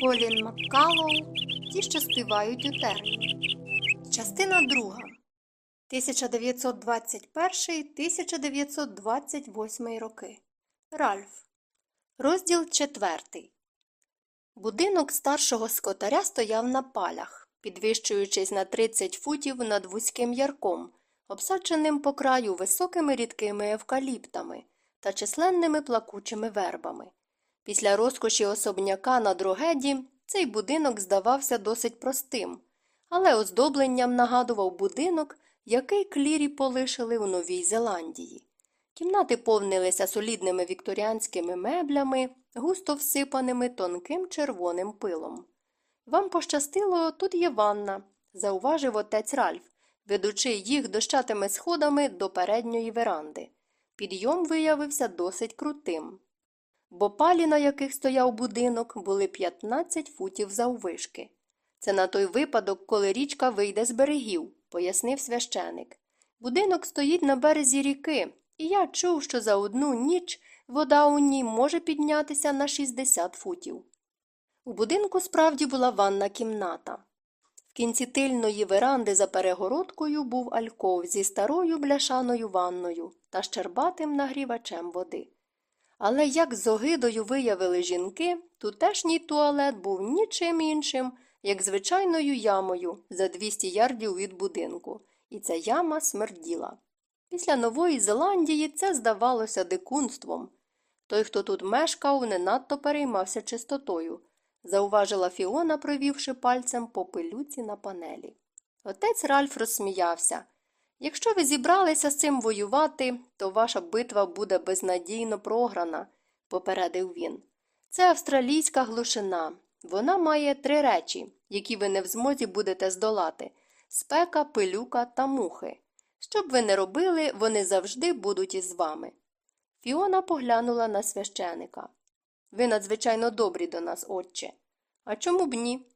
Колін Маккалоу Ті, що співають у терні. Частина друга. 1921-1928 роки. Ральф. Розділ четвертий. Будинок старшого скотаря стояв на палях, підвищуючись на 30 футів над вузьким ярком, обсадженим по краю високими рідкими евкаліптами та численними плакучими вербами. Після розкоші особняка на Дрогеді цей будинок здавався досить простим, але оздобленням нагадував будинок, який клірі полишили у Новій Зеландії. Кімнати повнилися солідними вікторіанськими меблями, густо всипаними тонким червоним пилом. Вам пощастило, тут є ванна, зауважив отець Ральф, ведучи їх дощатими сходами до передньої веранди. Підйом виявився досить крутим бо палі, на яких стояв будинок, були 15 футів заввишки. Це на той випадок, коли річка вийде з берегів, пояснив священик. Будинок стоїть на березі ріки, і я чув, що за одну ніч вода у ній може піднятися на 60 футів. У будинку справді була ванна кімната. В кінці тильної веранди за перегородкою був альков зі старою бляшаною ванною та щербатим нагрівачем води. Але як з огидою виявили жінки, тутешній туалет був нічим іншим, як звичайною ямою за 200 ярдів від будинку, і ця яма смерділа. Після Нової Зеландії це здавалося дикунством. Той, хто тут мешкав, не надто переймався чистотою, зауважила Фіона, провівши пальцем по пилюці на панелі. Отець Ральф розсміявся. Якщо ви зібралися з цим воювати, то ваша битва буде безнадійно програна, попередив він. Це австралійська глушина. Вона має три речі, які ви не в змозі будете здолати спека, пилюка та мухи. Що б ви не робили, вони завжди будуть із вами. Фіона поглянула на священика. Ви надзвичайно добрі до нас, отче. А чому б ні?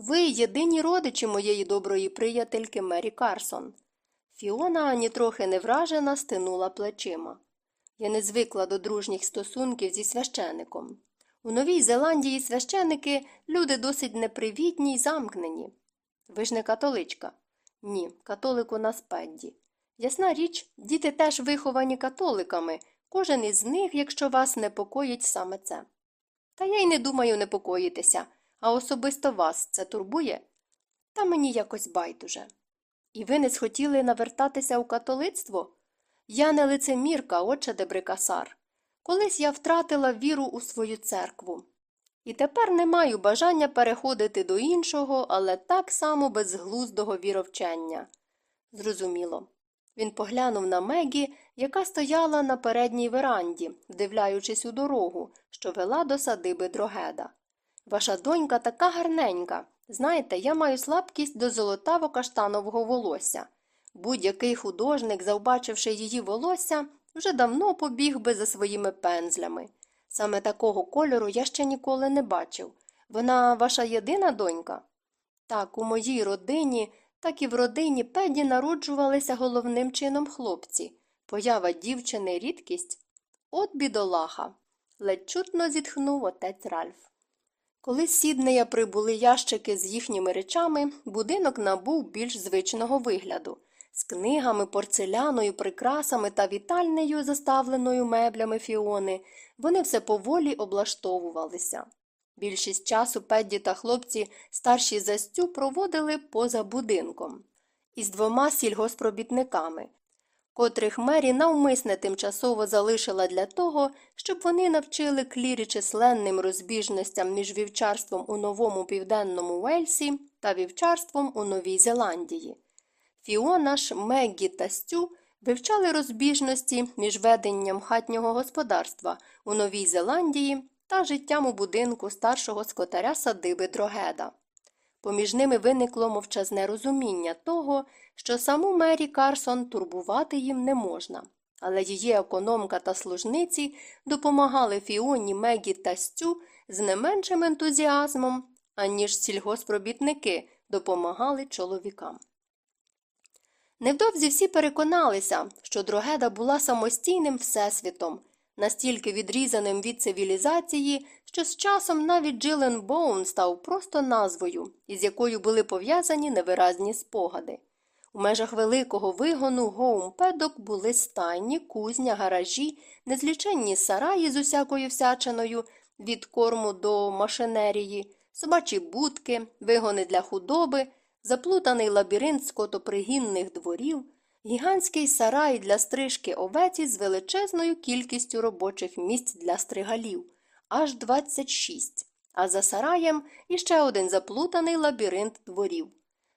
Ви єдині родичі моєї доброї приятельки Мері Карсон. Фіона ані трохи не вражена, стинула плечима. Я не звикла до дружніх стосунків зі священиком. У Новій Зеландії священики люди досить непривітні й замкнені. Ви ж не католичка? Ні, католик у нас Педді. Ясна річ, діти теж виховані католиками, кожен із них, якщо вас непокоїть саме це. Та я й не думаю непокоїтися. А особисто вас це турбує? Та мені якось байдуже. І ви не схотіли навертатися у католицтво? Я не лицемірка, отче Дебрикасар. Колись я втратила віру у свою церкву. І тепер не маю бажання переходити до іншого, але так само безглуздого віровчення. Зрозуміло. Він поглянув на Мегі, яка стояла на передній веранді, вдивляючись у дорогу, що вела до садиби дрогеда. Ваша донька така гарненька. Знаєте, я маю слабкість до золотаво каштанового волосся. Будь-який художник, завбачивши її волосся, вже давно побіг би за своїми пензлями. Саме такого кольору я ще ніколи не бачив. Вона ваша єдина донька? Так, у моїй родині, так і в родині педі народжувалися головним чином хлопці. Поява дівчини рідкість. От бідолаха. ледь чутно зітхнув отець Ральф. Коли з Сіднея прибули ящики з їхніми речами, будинок набув більш звичного вигляду з книгами, порцеляною, прикрасами та вітальнею, заставленою меблями фіони, вони все поволі облаштовувалися. Більшість часу Педді та хлопці старші за Стю проводили поза будинком із двома сільгоспробітниками, котрих Мері навмисне тимчасово залишила для того, щоб вони навчили клірі численним розбіжностям між вівчарством у новому південному Уельсі та вівчарством у Новій Зеландії. Фіона ж, Меггі та Стю вивчали розбіжності між веденням хатнього господарства у Новій Зеландії та життям у будинку старшого скотаря садиби Дрогеда. Поміж ними виникло мовчазне розуміння того, що саму Мері Карсон турбувати їм не можна, але її економка та служниці допомагали Фіоні, Мегі та Стю з не меншим ентузіазмом, аніж сільгоспробітники допомагали чоловікам. Невдовзі всі переконалися, що Дрогеда була самостійним всесвітом, настільки відрізаним від цивілізації, що з часом навіть Джилен Боун став просто назвою, із якою були пов'язані невиразні спогади. У межах великого вигону гоумпедок були стайні, кузня, гаражі, незліченні сараї з усякою всячиною від корму до машинерії, собачі будки, вигони для худоби, заплутаний лабіринт скотопригінних дворів, гігантський сарай для стрижки овець з величезною кількістю робочих місць для стригалів аж 26, а за сараєм іще один заплутаний лабіринт дворів.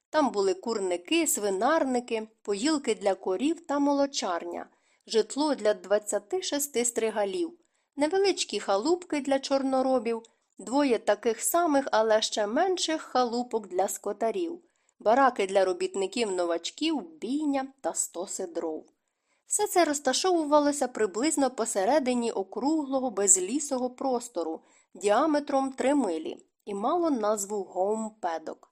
Там були курники, свинарники, поїлки для корів та молочарня, житло для 26 стригалів, невеличкі халупки для чорноробів, двоє таких самих, але ще менших халупок для скотарів, бараки для робітників новачків, бійня та стоси дров. Все це розташовувалося приблизно посередині округлого безлісого простору діаметром 3 милі і мало назву Гоумпедок.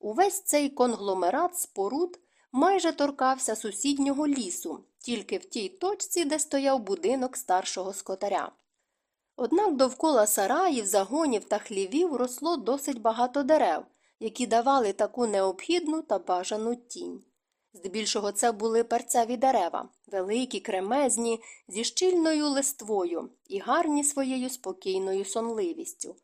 Увесь цей конгломерат споруд майже торкався сусіднього лісу, тільки в тій точці, де стояв будинок старшого скотаря. Однак довкола сараїв, загонів та хлівів росло досить багато дерев, які давали таку необхідну та бажану тінь. Здебільшого це були перцеві дерева, великі, кремезні, зі щільною листвою і гарні своєю спокійною сонливістю.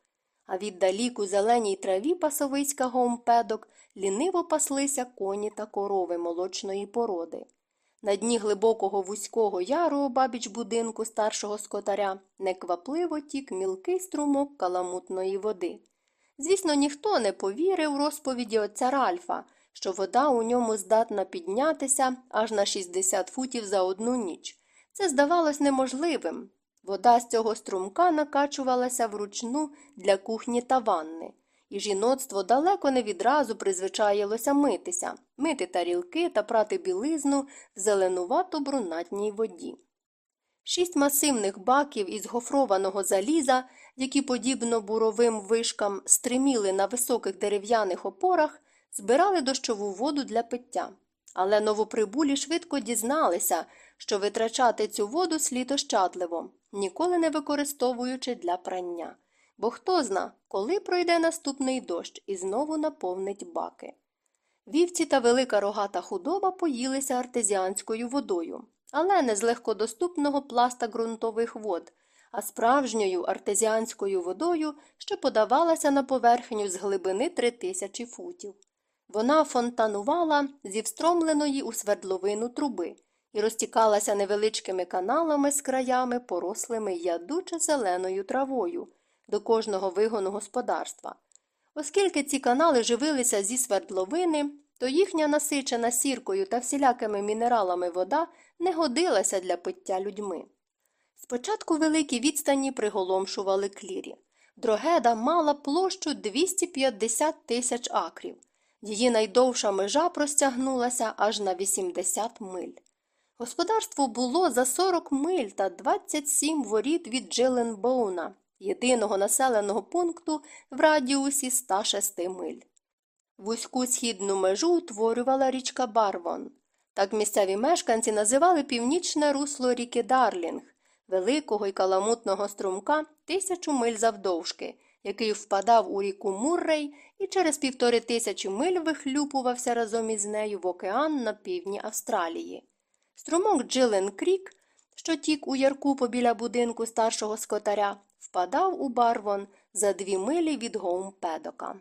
А віддалік у зеленій траві пасовиська гомпедок ліниво паслися коні та корови молочної породи. На дні глибокого вузького яру обабіч будинку старшого скотаря неквапливо тік мілкий струмок каламутної води. Звісно, ніхто не повірив розповіді отця Ральфа, що вода у ньому здатна піднятися аж на 60 футів за одну ніч. Це здавалось неможливим. Вода з цього струмка накачувалася вручну для кухні та ванни, і жіноцтво далеко не відразу призвичаїлося митися, мити тарілки та прати білизну в зеленувато брунатній воді. Шість масивних баків із гофрованого заліза, які, подібно буровим вишкам, стриміли на високих дерев'яних опорах, збирали дощову воду для пиття. Але новоприбулі швидко дізналися, що витрачати цю воду слід ощадливо, ніколи не використовуючи для прання. Бо хто зна, коли пройде наступний дощ і знову наповнить баки. Вівці та велика рогата худоба поїлися артезіанською водою, але не з легкодоступного пласта ґрунтових вод, а справжньою артезіанською водою, що подавалася на поверхню з глибини три тисячі футів. Вона фонтанувала зі встромленої у свердловину труби і розтікалася невеличкими каналами з краями, порослими ядуче зеленою травою до кожного вигону господарства. Оскільки ці канали живилися зі свердловини, то їхня насичена сіркою та всілякими мінералами вода не годилася для пиття людьми. Спочатку великі відстані приголомшували клірі. Дрогеда мала площу 250 тисяч акрів. Її найдовша межа простягнулася аж на 80 миль. Господарство було за 40 миль та 27 воріт від Джиленбоуна, єдиного населеного пункту в радіусі 106 миль. Вузьку східну межу утворювала річка Барвон. Так місцеві мешканці називали північне русло ріки Дарлінг, великого й каламутного струмка тисячу миль завдовжки, який впадав у ріку Муррей і через півтори тисячі миль вихлюпувався разом із нею в океан на півдні Австралії. Струмок Джилен Крік, що тік у ярку побіля будинку старшого скотаря, впадав у барвон за дві милі від Гоумпедока.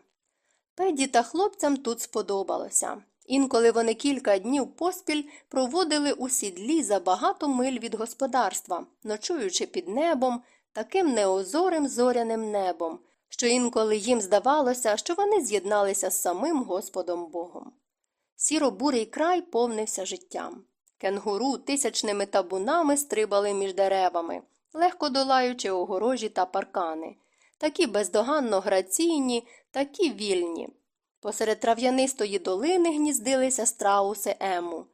Педі та хлопцям тут сподобалося. Інколи вони кілька днів поспіль проводили у сідлі за багато миль від господарства, ночуючи під небом, таким неозорим зоряним небом, що інколи їм здавалося, що вони з'єдналися з самим Господом Богом. Сіро-бурий край повнився життям. Кенгуру тисячними табунами стрибали між деревами, легко долаючи огорожі та паркани, такі бездоганно граційні, такі вільні. Посеред трав'янистої долини гніздилися страуси ему.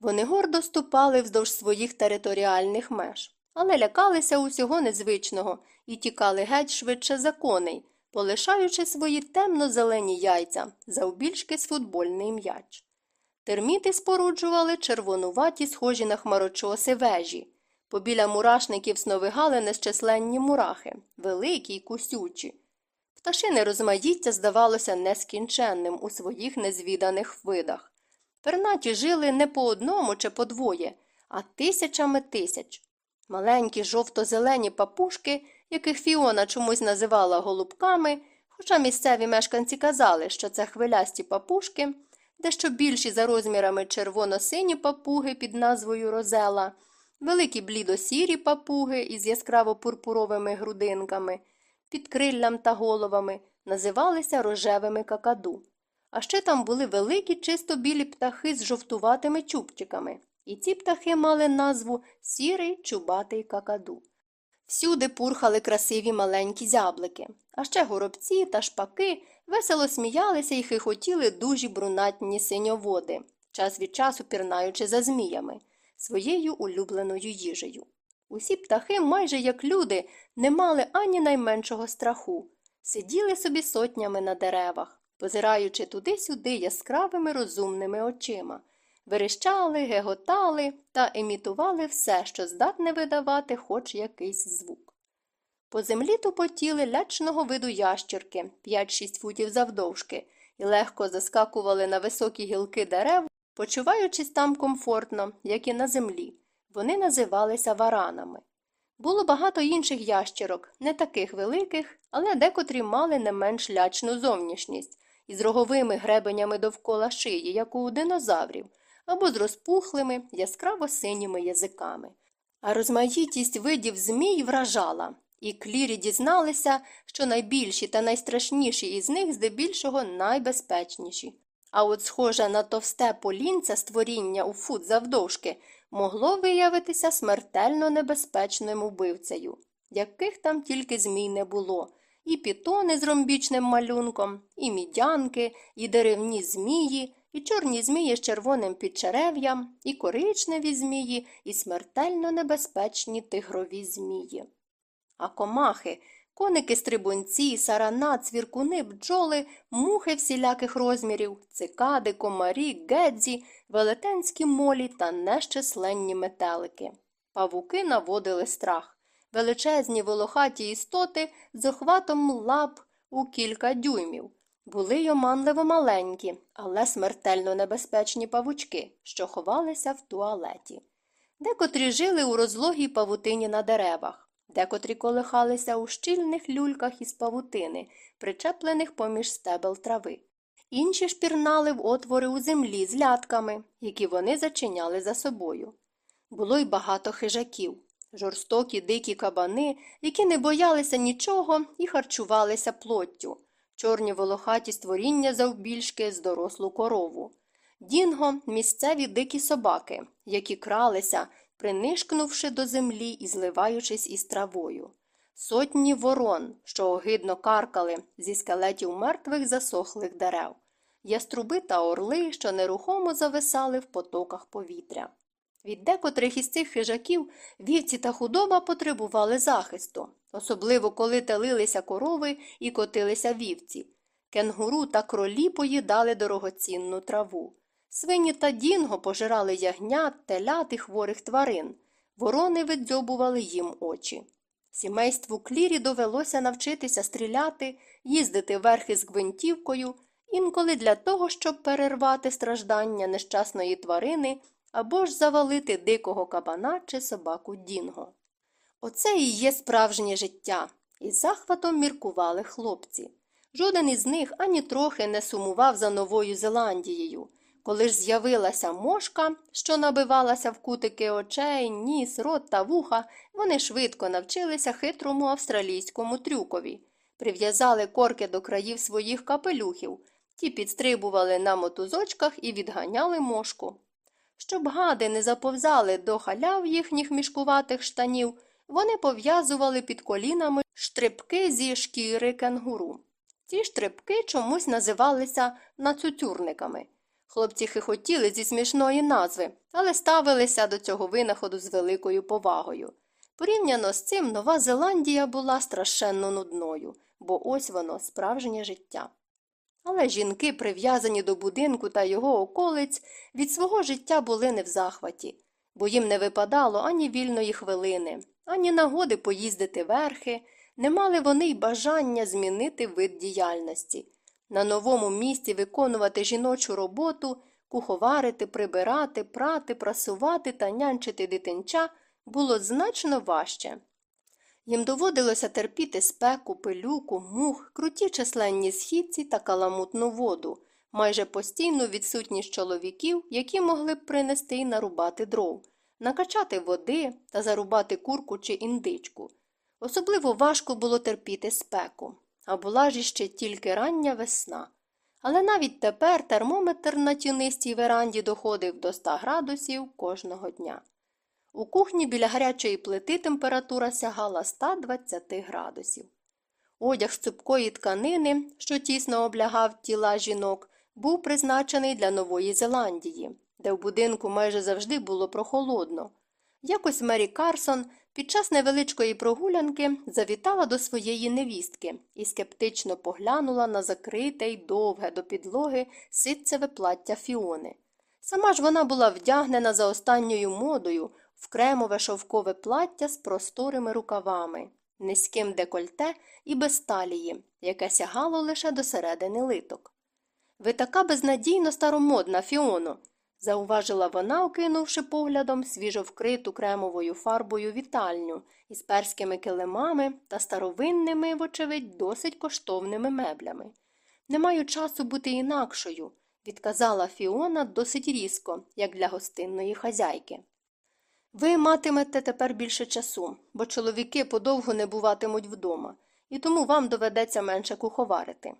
Вони гордо ступали вздовж своїх територіальних меж, але лякалися усього незвичного і тікали геть швидше за коней, полишаючи свої темно-зелені яйця завбільшки з футбольний м'яч. Терміти споруджували червонуваті, схожі на хмарочоси вежі, Побіля мурашників сновигали нещисленні мурахи, великі й кусючі. Пташине розмаїття здавалося нескінченним у своїх незвіданих видах. Пернаті жили не по одному чи по двоє, а тисячами тисяч. Маленькі жовто-зелені папушки, яких Фіона чомусь називала голубками, хоча місцеві мешканці казали, що це хвилясті папушки, дещо більші за розмірами червоно-сині папуги під назвою Розела, великі блідосірі папуги із яскраво пурпуровими грудинками, під криллям та головами, називалися рожевими какаду. А ще там були великі чисто білі птахи з жовтуватими чубчиками, і ці птахи мали назву сірий чубатий какаду. Всюди пурхали красиві маленькі зяблики, а ще горобці та шпаки весело сміялися і хихотіли дужі брунатні синьоводи, час від часу пірнаючи за зміями, своєю улюбленою їжею. Усі птахи, майже як люди, не мали ані найменшого страху, сиділи собі сотнями на деревах, позираючи туди-сюди яскравими розумними очима, верещали, геготали та емітували все, що здатне видавати хоч якийсь звук. По землі тупотіли лячного виду ящірки 5-6 футів завдовжки, і легко заскакували на високі гілки дерев, почуваючись там комфортно, як і на землі. Вони називалися варанами. Було багато інших ящерок, не таких великих, але декотрі мали не менш лячну зовнішність, із роговими гребенями довкола шиї, як у динозаврів, або з розпухлими, яскраво синіми язиками. А розмаїтість видів змій вражала, і клірі дізналися, що найбільші та найстрашніші із них здебільшого найбезпечніші. А от схоже на товсте полінце створіння у фут завдовжки могло виявитися смертельно небезпечним убивцею, яких там тільки змій не було, і пітони з ромбічним малюнком, і мідянки, і деревні змії, і чорні змії з червоним підчерев'ям, і коричневі змії, і смертельно небезпечні тигрові змії. А комахи, коники стрибунці, сарана, цвіркуни, бджоли, мухи всіляких розмірів, цикади, комарі, гедзі, велетенські молі та нещисленні метелики. Павуки наводили страх. Величезні волохаті істоти з охватом лап у кілька дюймів. Були й оманливо маленькі, але смертельно небезпечні павучки, що ховалися в туалеті. Декотрі жили у розлогій павутині на деревах, декотрі колихалися у щільних люльках із павутини, причеплених поміж стебел трави. Інші шпірнали в отвори у землі з лятками, які вони зачиняли за собою. Було й багато хижаків, жорстокі дикі кабани, які не боялися нічого і харчувалися плоттю, чорні волохаті створіння завбільшки з дорослу корову. Дінго місцеві дикі собаки, які кралися, принишкнувши до землі і зливаючись із травою. Сотні ворон, що огидно каркали зі скелетів мертвих засохлих дерев, яструби та орли, що нерухомо зависали в потоках повітря. Від декотрих із цих хижаків вівці та худоба потребували захисту, особливо коли телилися корови і котилися вівці. Кенгуру та кролі поїдали дорогоцінну траву. Свині та дінго пожирали ягнят, телят і хворих тварин. Ворони видзьобували їм очі. Сімейству клірі довелося навчитися стріляти, їздити верхи з гвинтівкою, інколи для того, щоб перервати страждання нещасної тварини або ж завалити дикого кабана чи собаку Дінго. Оце і є справжнє життя, із захватом міркували хлопці. Жоден із них ані трохи не сумував за Новою Зеландією. Коли ж з'явилася мошка, що набивалася в кутики очей, ніс, рот та вуха, вони швидко навчилися хитрому австралійському трюкові, прив'язали корки до країв своїх капелюхів, ті підстрибували на мотузочках і відганяли мошку. Щоб гади не заповзали до халяв їхніх мішкуватих штанів, вони пов'язували під колінами штрибки зі шкіри кенгуру. Ці штрибки чомусь називалися нацюцюрниками. Хлопці хихотіли зі смішної назви, але ставилися до цього винаходу з великою повагою. Порівняно з цим Нова Зеландія була страшенно нудною, бо ось воно справжнє життя. Але жінки, прив'язані до будинку та його околиць, від свого життя були не в захваті. бо їм не випадало ані вільної хвилини, ані нагоди поїздити верхи, не мали вони й бажання змінити вид діяльності. На новому місці виконувати жіночу роботу, куховарити, прибирати, прати, прасувати та нянчити дитинча було значно важче. Їм доводилося терпіти спеку, пилюку, мух, круті численні східці та каламутну воду, майже постійну відсутність чоловіків, які могли б принести й нарубати дров, накачати води та зарубати курку чи індичку. Особливо важко було терпіти спеку, а була ж іще тільки рання весна. Але навіть тепер термометр на тюнистій веранді доходив до 100 градусів кожного дня. У кухні біля гарячої плити температура сягала 120 градусів. Одяг з цупкої тканини, що тісно облягав тіла жінок, був призначений для Нової Зеландії, де в будинку майже завжди було прохолодно. Якось Мері Карсон під час невеличкої прогулянки завітала до своєї невістки і скептично поглянула на закрите й довге до підлоги ситцеве плаття Фіони. Сама ж вона була вдягнена за останньою модою в кремове шовкове плаття з просторими рукавами, низьким декольте і без талії, яке сягало лише до середини литок. Ви така безнадійно старомодна, Фіоно, зауважила вона, окинувши поглядом свіжо вкриту кремовою фарбою вітальню із перськими килимами та старовинними, вочевидь, досить коштовними меблями. Не маю часу бути інакшою, відказала Фіона досить різко, як для гостинної хазяйки. Ви матимете тепер більше часу, бо чоловіки подовго не буватимуть вдома, і тому вам доведеться менше куховарити.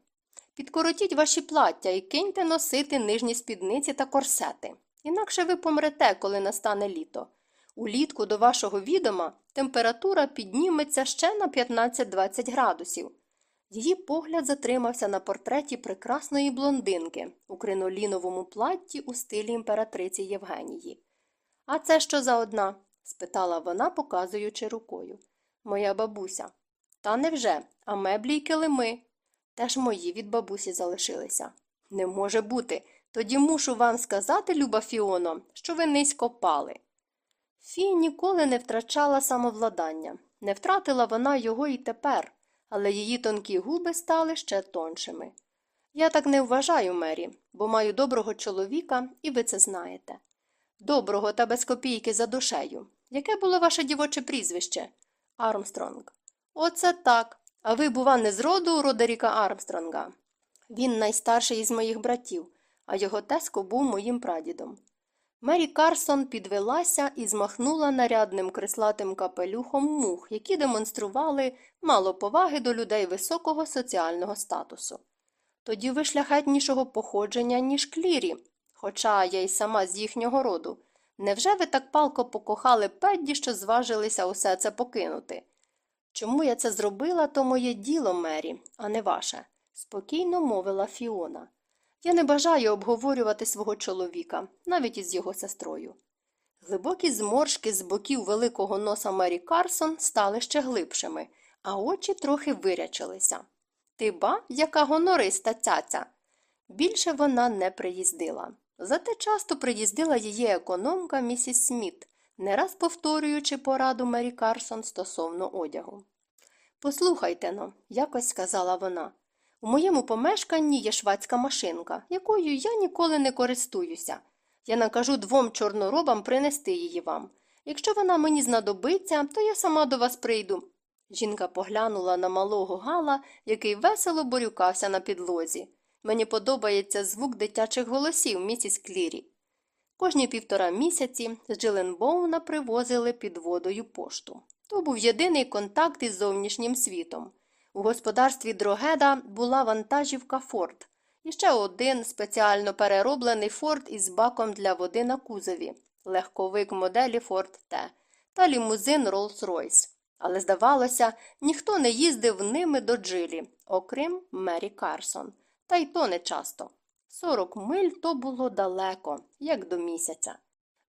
Підкоротіть ваші плаття і киньте носити нижні спідниці та корсети. Інакше ви помрете, коли настане літо. Улітку до вашого відома температура підніметься ще на 15-20 градусів. Її погляд затримався на портреті прекрасної блондинки у криноліновому платті у стилі імператриці Євгенії. А це що за одна? спитала вона, показуючи рукою. Моя бабуся. Та невже, а меблі й килими. Теж мої від бабусі залишилися. Не може бути. Тоді мушу вам сказати, люба Фіоно, що ви низько пали. Фі ніколи не втрачала самовладання. Не втратила вона його і тепер, але її тонкі губи стали ще тоншими. Я так не вважаю, Мері, бо маю доброго чоловіка, і ви це знаєте. Доброго та без копійки за душею. Яке було ваше дівоче прізвище? Армстронг. Оце так. А ви, бува, не з роду Родеріка Армстронга. Він найстарший із моїх братів, а його теско був моїм прадідом. Мері Карсон підвелася і змахнула нарядним крислатим капелюхом мух, які демонстрували мало поваги до людей високого соціального статусу. Тоді ви шляхетнішого походження, ніж клірі, хоча я й сама з їхнього роду. Невже ви так палко покохали Педді, що зважилися усе це покинути? Чому я це зробила, то моє діло, Мері, а не ваше, спокійно мовила Фіона. Я не бажаю обговорювати свого чоловіка, навіть із його сестрою. Глибокі зморшки з боків великого носа Мері Карсон стали ще глибшими, а очі трохи вирячилися. Ти ба, яка гонориста цяця. Більше вона не приїздила. Зате часто приїздила її економка місіс Сміт, не раз повторюючи пораду Мері Карсон стосовно одягу. Послухайте но, якось сказала вона. У моєму помешканні є швадська машинка, якою я ніколи не користуюся. Я накажу двом чорноробам принести її вам. Якщо вона мені знадобиться, то я сама до вас прийду. Жінка поглянула на малого Гала, який весело борюкався на підлозі. Мені подобається звук дитячих голосів, місіс Клірі. Кожні півтора місяці з Джиленбоуна привозили під водою пошту. То був єдиний контакт із зовнішнім світом. У господарстві Дрогеда була вантажівка Форд і ще один спеціально перероблений Форд із баком для води на кузові, легковик моделі Форд Т та лімузин Роллс-Ройс. Але, здавалося, ніхто не їздив ними до Джилі, окрім Мері Карсон, та й то не часто. Сорок миль то було далеко, як до місяця.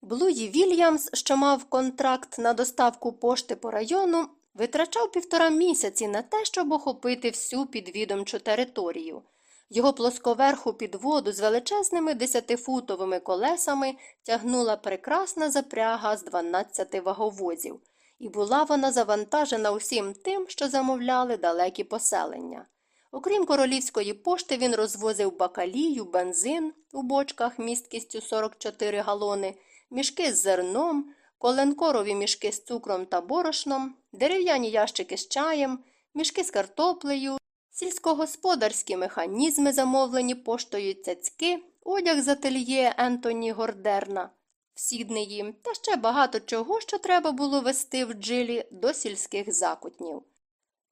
Блуї Вільямс, що мав контракт на доставку пошти по району, витрачав півтора місяці на те, щоб охопити всю підвідомчу територію. Його плосковерху підводу з величезними десятифутовими колесами тягнула прекрасна запряга з 12 ваговозів, і була вона завантажена усім тим, що замовляли далекі поселення. Окрім королівської пошти, він розвозив бакалію, бензин у бочках місткістю 44 галони, мішки з зерном, коленкорові мішки з цукром та борошном, дерев'яні ящики з чаєм, мішки з картоплею, сільськогосподарські механізми, замовлені поштою цяцьки, одяг з ательє Ентоні Гордерна в Сіднеї та ще багато чого, що треба було вести в джилі до сільських закутнів.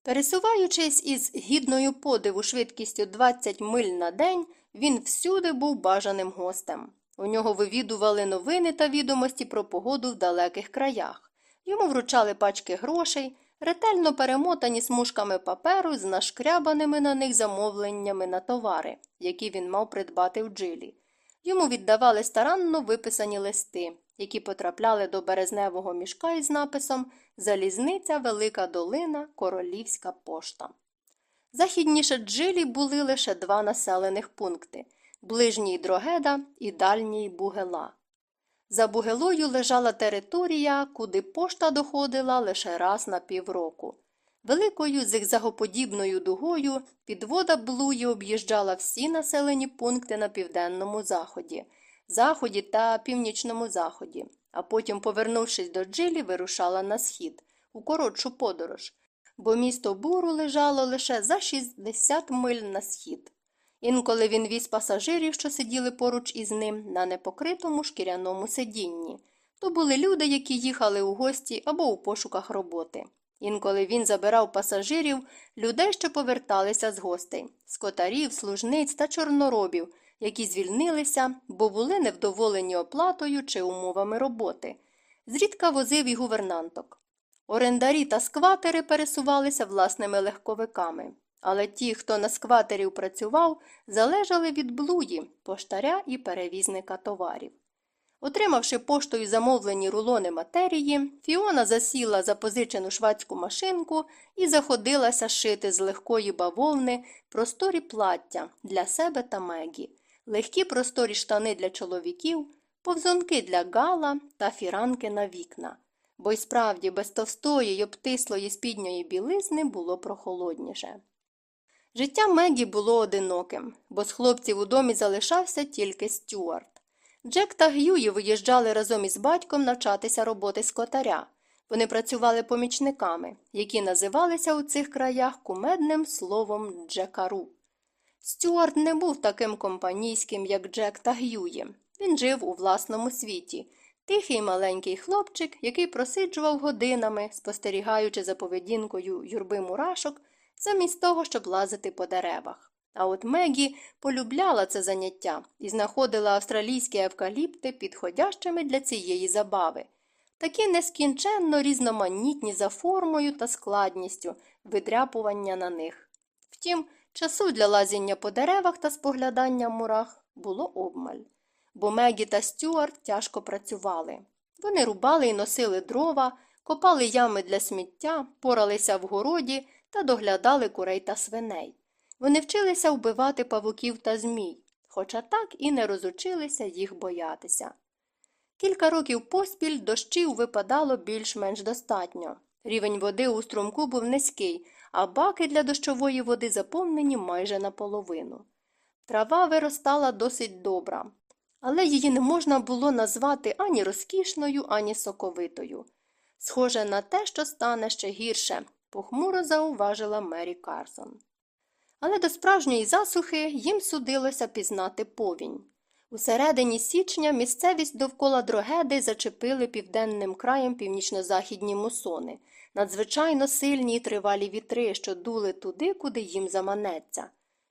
Пересуваючись із гідною подиву швидкістю 20 миль на день, він всюди був бажаним гостем. У нього вивідували новини та відомості про погоду в далеких краях. Йому вручали пачки грошей, ретельно перемотані смужками паперу з нашкрябаними на них замовленнями на товари, які він мав придбати в джилі. Йому віддавали старанно виписані листи, які потрапляли до березневого мішка із написом Залізниця Велика Долина, Королівська пошта. Західніше джилі були лише два населених пункти ближній Дрогеда і дальній Бугела. За Бугелою лежала територія, куди пошта доходила лише раз на півроку. Великою зигзагоподібною дугою підвода Блуї об'їжджала всі населені пункти на південному заході, заході та північному заході, а потім, повернувшись до джилі, вирушала на схід, у коротшу подорож, бо місто буру лежало лише за 60 миль на схід. Інколи він віз пасажирів, що сиділи поруч із ним, на непокритому шкіряному сидінні. То були люди, які їхали у гості або у пошуках роботи. Інколи він забирав пасажирів, людей, що поверталися з гостей, скотарів, служниць та чорноробів, які звільнилися, бо були невдоволені оплатою чи умовами роботи. Зрідка возив і гувернанток. Орендарі та скватери пересувалися власними легковиками. Але ті, хто на скватерів працював, залежали від блуді, поштаря і перевізника товарів. Отримавши поштою замовлені рулони матерії, Фіона засіла запозичену швадську машинку і заходилася шити з легкої бавовни просторі плаття для себе та Мегі, легкі просторі штани для чоловіків, повзунки для гала та фіранки на вікна. Бо й справді без товстої й обтислої спідньої білизни було прохолодніше. Життя Мегі було одиноким, бо з хлопців у домі залишався тільки Стюарт. Джек та Г'юї виїжджали разом із батьком навчатися роботи скотаря. Вони працювали помічниками, які називалися у цих краях кумедним словом Джекару. Стюарт не був таким компанійським, як Джек та Г'юї. Він жив у власному світі. Тихий маленький хлопчик, який просиджував годинами, спостерігаючи за поведінкою юрби мурашок, замість того, щоб лазити по деревах. А от Мегі полюбляла це заняття і знаходила австралійські евкаліпти підходящими для цієї забави, такі нескінченно різноманітні за формою та складністю видряпування на них. Втім, часу для лазіння по деревах та споглядання в мурах було обмаль, бо Мегі та Стюарт тяжко працювали. Вони рубали і носили дрова, копали ями для сміття, поралися в городі та доглядали курей та свиней. Вони вчилися вбивати павуків та змій, хоча так і не розучилися їх боятися. Кілька років поспіль дощів випадало більш-менш достатньо. Рівень води у струмку був низький, а баки для дощової води заповнені майже наполовину. Трава виростала досить добра, але її не можна було назвати ані розкішною, ані соковитою. Схоже на те, що стане ще гірше, похмуро зауважила Мері Карсон. Але до справжньої засухи їм судилося пізнати повінь. У середині січня місцевість довкола дрогеди зачепили південним краєм північно-західні мусони, надзвичайно сильні й тривалі вітри, що дули туди, куди їм заманеться.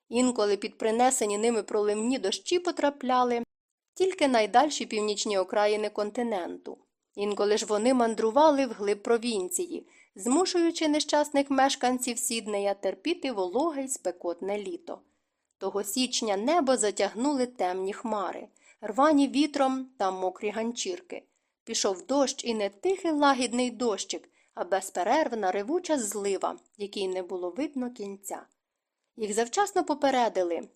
Інколи під принесені ними проливні дощі потрапляли тільки найдальші північні окраїни континенту. Інколи ж вони мандрували вглиб провінції, змушуючи нещасних мешканців Сіднея терпіти вологе й спекотне літо. Того січня небо затягнули темні хмари, рвані вітром та мокрі ганчірки. Пішов дощ і не тихий лагідний дощик, а безперервна ревуча злива, якій не було видно кінця. Їх завчасно попередили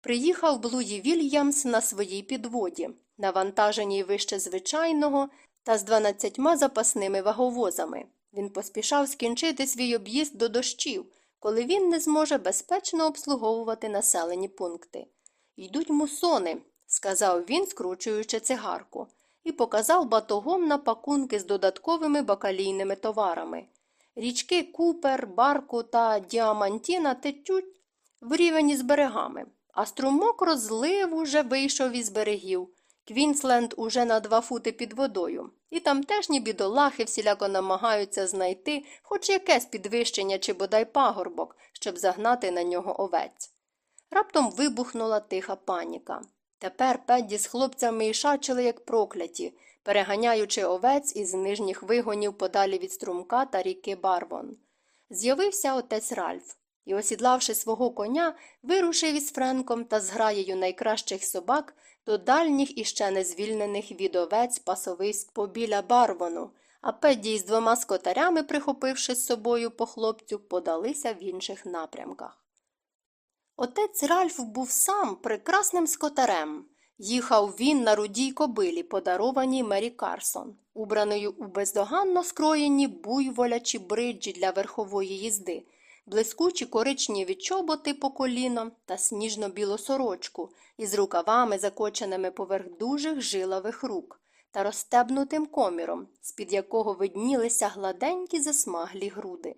приїхав Блуї Вільямс на своїй підводі, навантаженій вище звичайного та з дванадцятьма запасними ваговозами. Він поспішав скінчити свій об'їзд до дощів, коли він не зможе безпечно обслуговувати населені пункти. Йдуть мусони, сказав він, скручуючи цигарку, і показав батогом на пакунки з додатковими бакалійними товарами. Річки Купер, Барку та Діамантіна течуть в рівень із берегами, а струмок розлив уже вийшов із берегів. Квінсленд уже на два фути під водою, і тамтешні бідолахи всіляко намагаються знайти хоч якесь підвищення чи бодай пагорбок, щоб загнати на нього овець. Раптом вибухнула тиха паніка. Тепер Педді з хлопцями ішачили, як прокляті, переганяючи овець із нижніх вигонів подалі від струмка та ріки Барвон. З'явився отець Ральф і, осідлавши свого коня, вирушив із Френком та зграєю найкращих собак до дальніх і ще не звільнених від овець пасовиськ побіля Барвону, а Педді із двома скотарями, прихопивши з собою по хлопцю, подалися в інших напрямках. Отець Ральф був сам прекрасним скотарем. Їхав він на рудій кобилі, подарованій Мері Карсон, убраною у бездоганно скроєні буйволячі бриджі для верхової їзди, блискучі коричневі чоботи по коліно та сніжно-білу сорочку із рукавами, закоченими поверх дужих жилових рук, та розстебнутим коміром, з-під якого виднілися гладенькі засмаглі груди.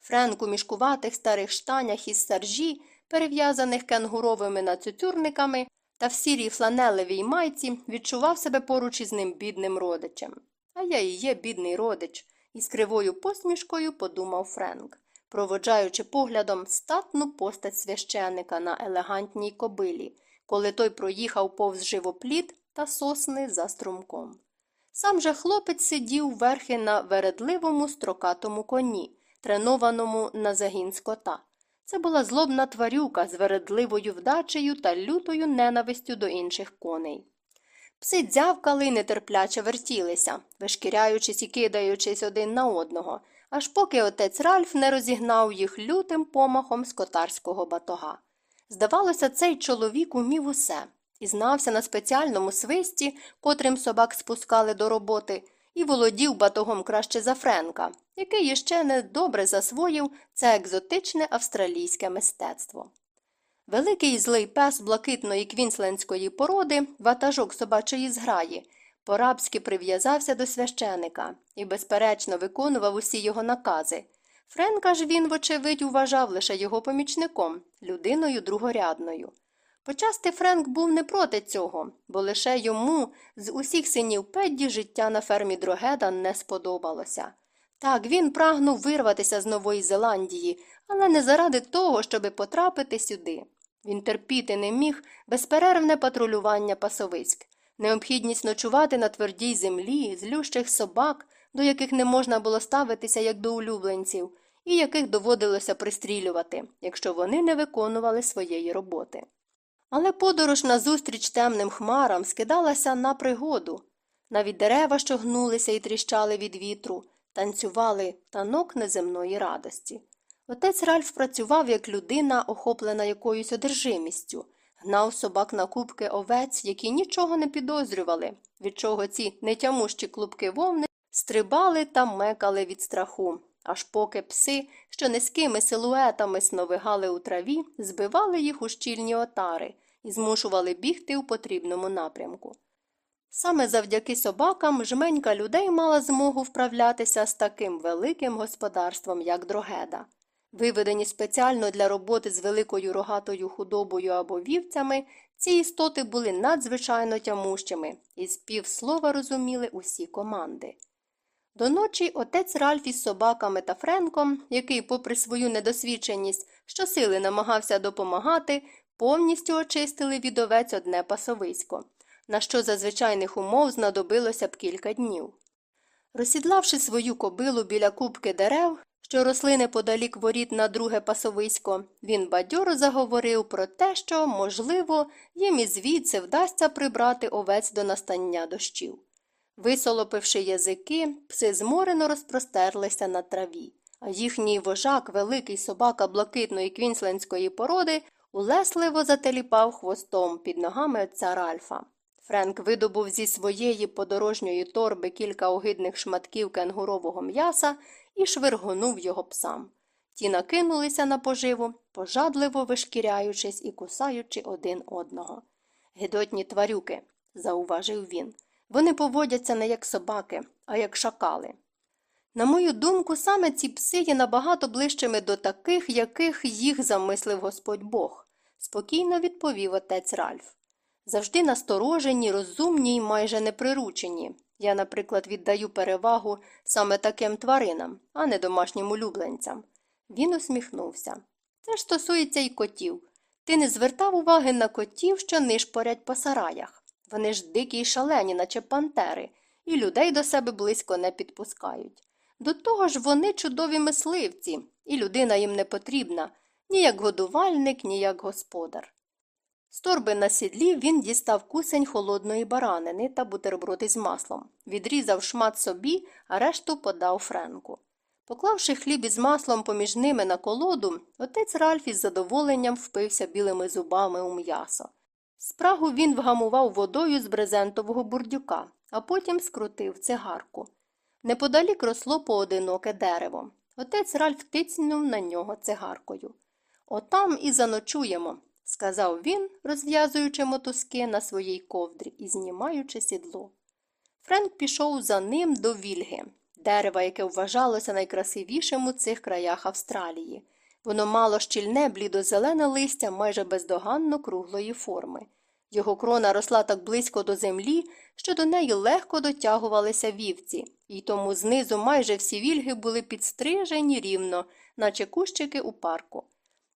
Френк у мішкуватих старих штанях із саржі, перев'язаних кенгуровими нацюцюрниками, та в сірій фланелевій майці відчував себе поруч із ним бідним родичем. А я і є бідний родич, із кривою посмішкою подумав Френк, проводжаючи поглядом статну постать священика на елегантній кобилі, коли той проїхав повз живопліт та сосни за струмком. Сам же хлопець сидів верхи на вередливому строкатому коні, тренованому на загін скота. Це була злобна тварюка з вередливою вдачею та лютою ненавистю до інших коней. Пси дзявкали й нетерпляче вертілися, вишкіряючись і кидаючись один на одного, аж поки отець Ральф не розігнав їх лютим помахом скотарського батога. Здавалося, цей чоловік умів усе і знався на спеціальному свисті, котрим собак спускали до роботи, і володів батогом краще за Френка, який іще не добре засвоїв це екзотичне австралійське мистецтво. Великий злий пес блакитної квінслендської породи, ватажок собачої зграї, порабськи прив'язався до священика і, безперечно, виконував усі його накази. Френка ж він, вочевидь, уважав лише його помічником, людиною другорядною. Почасти Френк був не проти цього, бо лише йому з усіх синів Педді життя на фермі Дрогеда не сподобалося. Так, він прагнув вирватися з Нової Зеландії, але не заради того, щоби потрапити сюди. Він терпіти не міг безперервне патрулювання пасовиськ, необхідність ночувати на твердій землі, злющих собак, до яких не можна було ставитися як до улюбленців, і яких доводилося пристрілювати, якщо вони не виконували своєї роботи. Але подорож назустріч темним хмарам скидалася на пригоду. Навіть дерева, що гнулися і тріщали від вітру, танцювали танок неземної радості. Отець Ральф працював як людина, охоплена якоюсь одержимістю, гнав собак на кубки овець, які нічого не підозрювали, від чого ці нетямущі клубки вовни стрибали та мекали від страху, аж поки пси, що низькими силуетами сновигали у траві, збивали їх у щільні отари і змушували бігти у потрібному напрямку. Саме завдяки собакам жменька людей мала змогу вправлятися з таким великим господарством, як дрогеда. Виведені спеціально для роботи з великою рогатою худобою або вівцями, ці істоти були надзвичайно тямущими і з півслова розуміли усі команди. До ночі отець Ральф із собаками та Френком, який, попри свою недосвідченість, щосили намагався допомагати, повністю очистили від овець одне пасовисько, на що за звичайних умов знадобилося б кілька днів. Розсідлавши свою кобилу біля кубки дерев, що росли неподалік воріт на друге пасовисько, він бадьоро заговорив про те, що, можливо, їм і звідси вдасться прибрати овець до настання дощів. Висолопивши язики, пси зморено розпростерлися на траві, а їхній вожак, великий собака блакитної квінслендської породи, улесливо зателіпав хвостом під ногами отця Ральфа. Френк видобув зі своєї подорожньої торби кілька огидних шматків кенгурового м'яса і швиргонув його псам. Ті накинулися на поживу, пожадливо вишкіряючись і кусаючи один одного. Гидотні тварюки, зауважив він. Вони поводяться не як собаки, а як шакали. На мою думку, саме ці пси є набагато ближчими до таких, яких їх замислив Господь Бог, спокійно відповів отець Ральф. Завжди насторожені, розумні й майже неприручені. Я, наприклад, віддаю перевагу саме таким тваринам, а не домашнім улюбленцям. Він усміхнувся. Це ж стосується й котів. Ти не звертав уваги на котів, що нишпорять по сараях. Вони ж дикі й шалені, наче пантери, і людей до себе близько не підпускають. До того ж вони чудові мисливці, і людина їм не потрібна ні як годувальник, ні як господар. З торби на сідлі він дістав кусень холодної баранини та бутерброди з маслом, відрізав шмат собі, а решту подав Френку. Поклавши хліб із маслом поміж ними на колоду, отець Ральф із задоволенням впився білими зубами у м'ясо. Спрагу він вгамував водою з брезентового бурдюка, а потім скрутив цигарку. Неподалік росло поодиноке дерево. Отець Ральф тицнув на нього цигаркою. Отам і заночуємо, сказав він, розв'язуючи мотузки на своїй ковдрі і знімаючи сідло. Френк пішов за ним до вільги, дерева, яке вважалося найкрасивішим у цих краях Австралії. Воно мало щільне блідозелене листя майже бездоганно круглої форми. Його крона росла так близько до землі, що до неї легко дотягувалися вівці, і тому знизу майже всі вільги були підстрижені рівно, наче кущики у парку.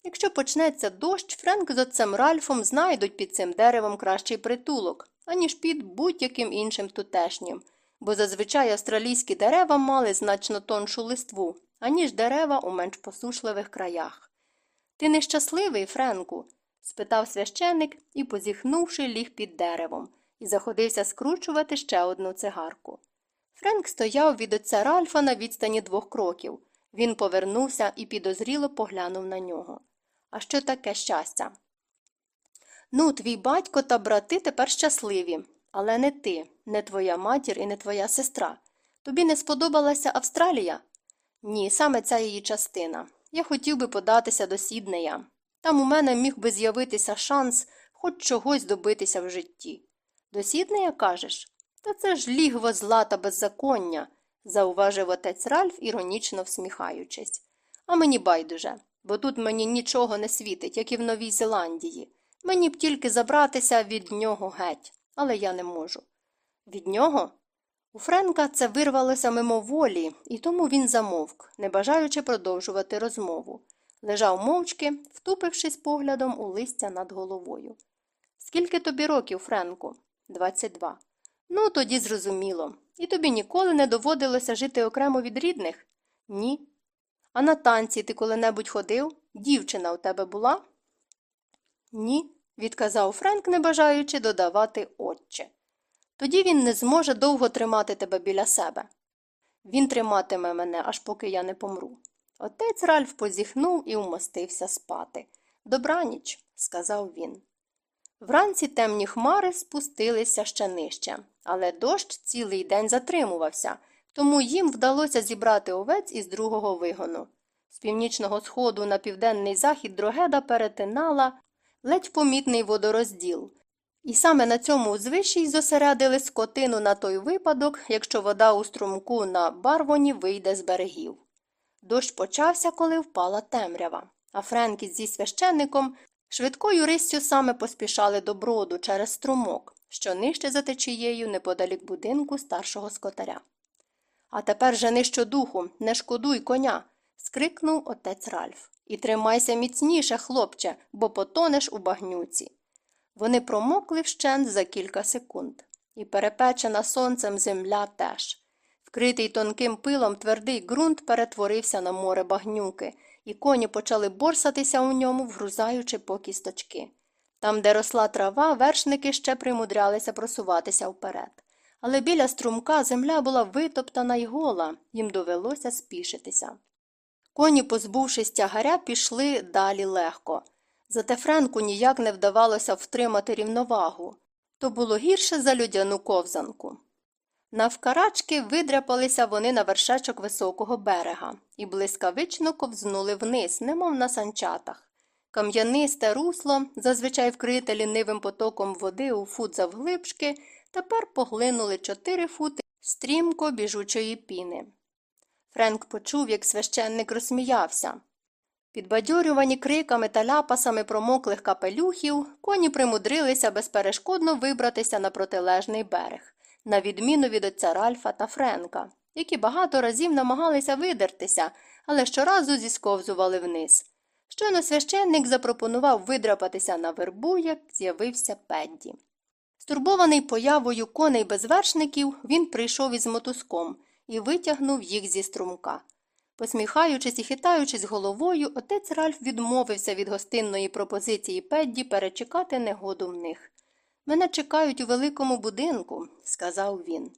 Якщо почнеться дощ, Френк з отцем Ральфом знайдуть під цим деревом кращий притулок, аніж під будь-яким іншим тутешнім, бо зазвичай австралійські дерева мали значно тоншу листву, аніж дерева у менш посушливих краях. Ти нещасливий, Френку? Спитав священик і, позіхнувши, ліг під деревом, і заходився скручувати ще одну цигарку. Френк стояв від отця Ральфа на відстані двох кроків. Він повернувся і підозріло поглянув на нього. А що таке щастя? Ну, твій батько та брати тепер щасливі, але не ти, не твоя матір і не твоя сестра. Тобі не сподобалася Австралія? Ні, саме ця її частина. Я хотів би податися до Сіднея. Там у мене міг би з'явитися шанс хоч чогось добитися в житті. До Сіднея кажеш? Та це ж лігво зла та беззаконня, зауважив отець Ральф, іронічно всміхаючись. А мені байдуже, бо тут мені нічого не світить, як і в Новій Зеландії. Мені б тільки забратися від нього геть, але я не можу. Від нього? У Френка це вирвалося мимоволі, і тому він замовк, не бажаючи продовжувати розмову. Лежав мовчки, втупившись поглядом у листя над головою. Скільки тобі років, Френку? Двадцять два. Ну, тоді зрозуміло. І тобі ніколи не доводилося жити окремо від рідних? Ні. А на танці ти коли-небудь ходив? Дівчина у тебе була? Ні, відказав Френк, не бажаючи додавати отче. Тоді він не зможе довго тримати тебе біля себе. Він триматиме мене, аж поки я не помру. Отець Ральф позіхнув і умостився спати. Добраніч, сказав він. Вранці темні хмари спустилися ще нижче, але дощ цілий день затримувався, тому їм вдалося зібрати овець із другого вигону. З північного сходу на південний захід дрогеда перетинала ледь помітний водорозділ. І саме на цьому узвищі й зосередили скотину на той випадок, якщо вода у струмку на барвоні вийде з берегів. Дощ почався, коли впала темрява, а Френкі зі священником швидкою риссю саме поспішали до броду через струмок, що нижче за течією неподалік будинку старшого скотаря. А тепер жени щодуху, не шкодуй коня. скрикнув отець Ральф. І тримайся міцніше, хлопче, бо потонеш у багнюці. Вони промокли вщент за кілька секунд, і перепечена сонцем земля теж. Вкритий тонким пилом твердий ґрунт перетворився на море багнюки, і коні почали борсатися у ньому, вгрузаючи по кісточки. Там, де росла трава, вершники ще примудрялися просуватися вперед. Але біля струмка земля була витоптана й гола, їм довелося спішитися. Коні, позбувшись тягаря, пішли далі легко. Зате Френку ніяк не вдавалося втримати рівновагу. То було гірше за людяну ковзанку. Навкарачки видряпалися вони на вершечок високого берега і блискавично ковзнули вниз, немов на санчатах. Кам'янисте русло, зазвичай вкрите лінивим потоком води у фут завглибшки, тепер поглинули чотири фути стрімко біжучої піни. Френк почув, як священник розсміявся. Підбадьорювані криками та ляпасами промоклих капелюхів, коні примудрилися безперешкодно вибратися на протилежний берег, на відміну від отця Ральфа та Френка, які багато разів намагалися видертися, але щоразу зісковзували вниз. Щойно священник запропонував видрапатися на вербу, як з'явився Педді. Стурбований появою коней безвершників, він прийшов із мотузком і витягнув їх зі струмка. Посміхаючись і хитаючись головою, отець Ральф відмовився від гостинної пропозиції Педді перечекати негоду в них. Мене чекають у великому будинку, сказав він.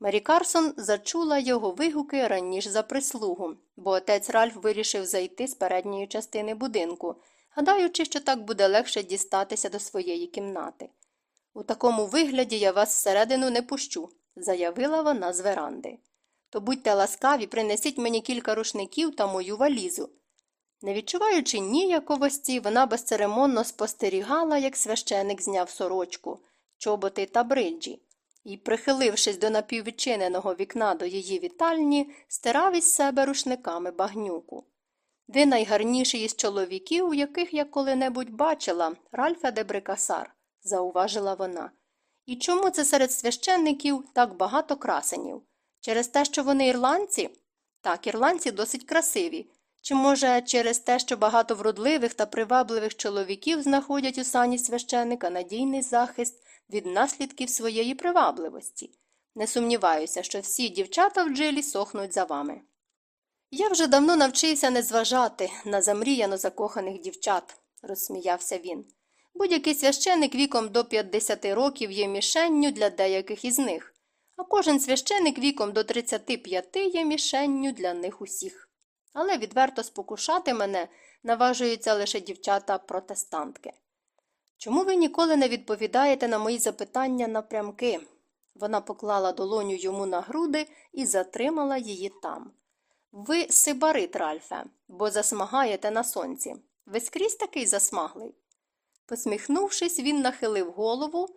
Мері Карсон зачула його вигуки раніше за прислугу, бо отець Ральф вирішив зайти з передньої частини будинку, гадаючи, що так буде легше дістатися до своєї кімнати. У такому вигляді я вас всередину не пущу, заявила вона з веранди. То будьте ласкаві, принесіть мені кілька рушників та мою валізу. Не відчуваючи ніяковості, вона безцеремонно спостерігала, як священик зняв сорочку, чоботи та бриджі, і, прихилившись до напіввідчиненого вікна до її вітальні, стирав із себе рушниками багнюку. Ви найгарніший із чоловіків, яких я коли-небудь бачила, Ральфа де Брикасар, зауважила вона. І чому це серед священників так багато красенів? Через те, що вони ірландці? Так, ірландці досить красиві. Чи, може, через те, що багато вродливих та привабливих чоловіків знаходять у сані священика надійний захист від наслідків своєї привабливості? Не сумніваюся, що всі дівчата в джилі сохнуть за вами. Я вже давно навчився не зважати на замріяно закоханих дівчат, розсміявся він. Будь-який священик віком до 50 років є мішенню для деяких із них а кожен священик віком до 35 є мішенню для них усіх. Але відверто спокушати мене наважуються лише дівчата протестантки. Чому ви ніколи не відповідаєте на мої запитання напрямки? Вона поклала долоню йому на груди і затримала її там. Ви сибарит, Ральфе, бо засмагаєте на сонці. Ви скрізь такий засмаглий. Посміхнувшись, він нахилив голову,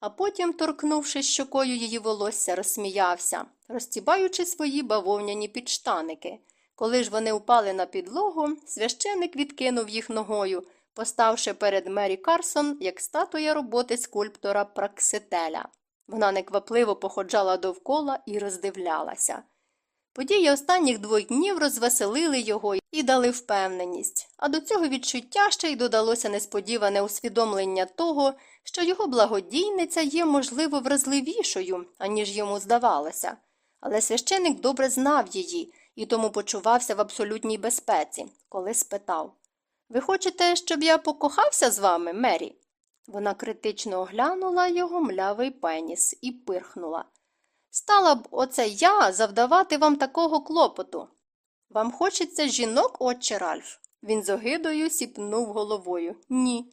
а потім, торкнувши щокою її волосся, розсміявся, розтібаючи свої бавовняні підштаники. Коли ж вони упали на підлогу, священик відкинув їх ногою, поставши перед Мері Карсон як статуя роботи скульптора Праксителя. Вона неквапливо походжала довкола і роздивлялася. Події останніх двох днів розвеселили його і дали впевненість, а до цього відчуття ще й додалося несподіване усвідомлення того, що його благодійниця є, можливо, вразливішою, аніж йому здавалося. Але священик добре знав її і тому почувався в абсолютній безпеці, коли спитав Ви хочете, щоб я покохався з вами, Мері? Вона критично оглянула його млявий пеніс і пирхнула. Стала б оце я завдавати вам такого клопоту. Вам хочеться жінок, отче Ральф? Він з огидою сіпнув головою. Ні.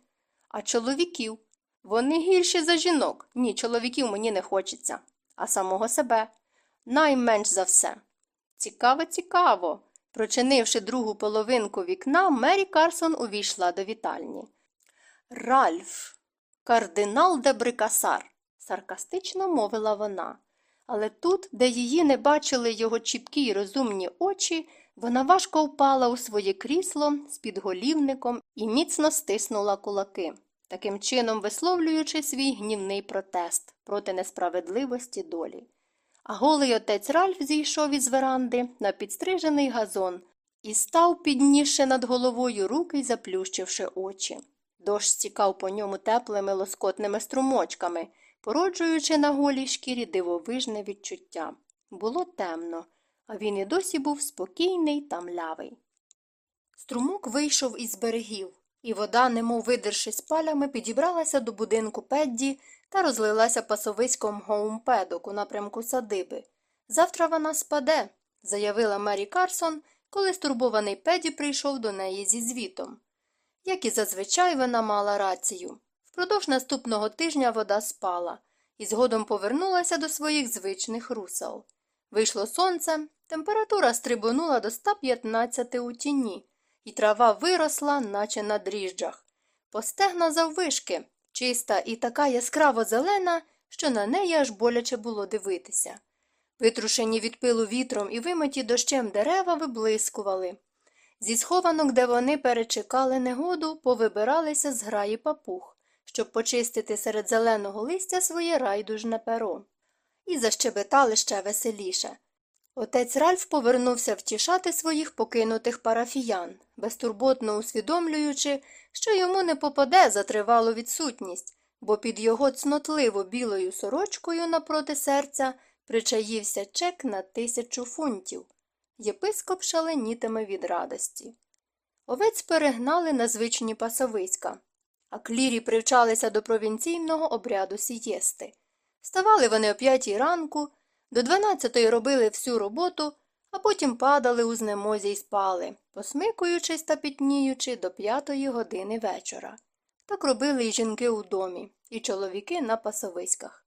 А чоловіків? Вони гірші за жінок. Ні, чоловіків мені не хочеться, а самого себе. Найменш за все. Цікаво, цікаво. Прочинивши другу половинку вікна, Мері Карсон увійшла до вітальні. Ральф, кардинал де Брикасар, саркастично мовила вона. Але тут, де її не бачили його чіпкі й розумні очі, вона важко впала у своє крісло з підголівником і міцно стиснула кулаки таким чином висловлюючи свій гнівний протест проти несправедливості долі. А голий отець Ральф зійшов із веранди на підстрижений газон і став, піднісши над головою руки й заплющивши очі. Дощ стікав по ньому теплими лоскотними струмочками, породжуючи на голій шкірі дивовижне відчуття. Було темно, а він і досі був спокійний та млявий. Струмок вийшов із берегів, і вода, немов видершись палями, підібралася до будинку Педді та розлилася пасовиськом гоумпедок у напрямку садиби. Завтра вона спаде, заявила Мері Карсон, коли стурбований Педі прийшов до неї зі звітом. Як і зазвичай вона мала рацію. Впродовж наступного тижня вода спала і згодом повернулася до своїх звичних русел. Вийшло сонце, температура стрибонула до 115 у тіні, і трава виросла, наче на дріжджах. Постегна заввишки, чиста і така яскраво зелена, що на неї аж боляче було дивитися. Витрушені від пилу вітром і вимиті дощем дерева виблискували. Зі схованок, де вони перечекали негоду, повибиралися з граї папуг, щоб почистити серед зеленого листя своє райдужне перо. І защебетали ще веселіше. Отець Ральф повернувся втішати своїх покинутих парафіян, безтурботно усвідомлюючи, що йому не попаде за тривалу відсутність, бо під його цнотливо білою сорочкою напроти серця причаївся чек на тисячу фунтів. Єпископ шаленітиме від радості. Овець перегнали на звичні пасовиська, а клірі привчалися до провінційного обряду сієсти. Вставали вони о п'ятій ранку, до дванадцятої робили всю роботу, а потім падали у знемозі й спали, посмикуючись та пітніючи до п'ятої години вечора. Так робили і жінки у домі, і чоловіки на пасовиськах.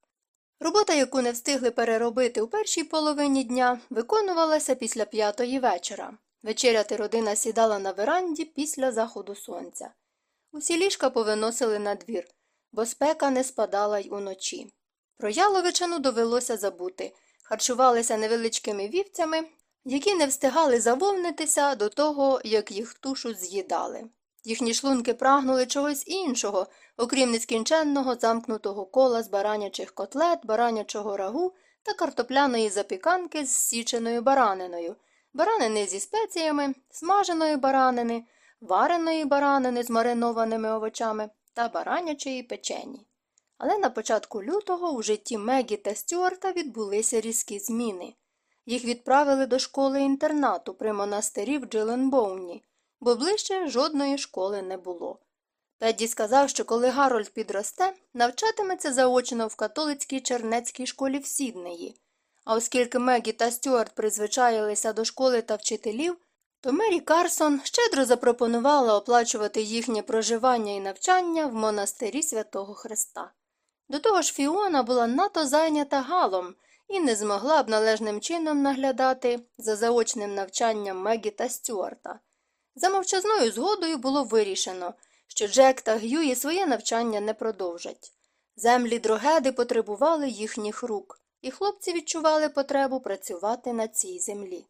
Робота, яку не встигли переробити у першій половині дня, виконувалася після п'ятої вечора. Вечеряти родина сідала на веранді після заходу сонця. Усі ліжка повиносили на двір, бо спека не спадала й уночі. Про яловичину довелося забути, харчувалися невеличкими вівцями, які не встигали завовнитися до того, як їх тушу з'їдали. Їхні шлунки прагнули чогось іншого, окрім нескінченного замкнутого кола з баранячих котлет, баранячого рагу та картопляної запіканки з січеною бараниною, баранини зі спеціями, смаженої баранини, вареної баранини з маринованими овочами та баранячої печені. Але на початку лютого у житті Мегі та Стюарта відбулися різкі зміни. Їх відправили до школи інтернату при монастирі в Джиленбоуні, бо ближче жодної школи не було. Педді сказав, що коли Гарольд підросте, навчатиметься заочно в католицькій чернецькій школі в Сіднеї. А оскільки Мегі та Стюарт призвичаїлися до школи та вчителів, то Мері Карсон щедро запропонувала оплачувати їхнє проживання і навчання в монастирі святого Христа. До того ж, Фіона була надто зайнята галом і не змогла б належним чином наглядати за заочним навчанням Мегі та Стюарта. За мовчазною згодою було вирішено, що Джек та Гюї своє навчання не продовжать. Землі дрогеди потребували їхніх рук, і хлопці відчували потребу працювати на цій землі.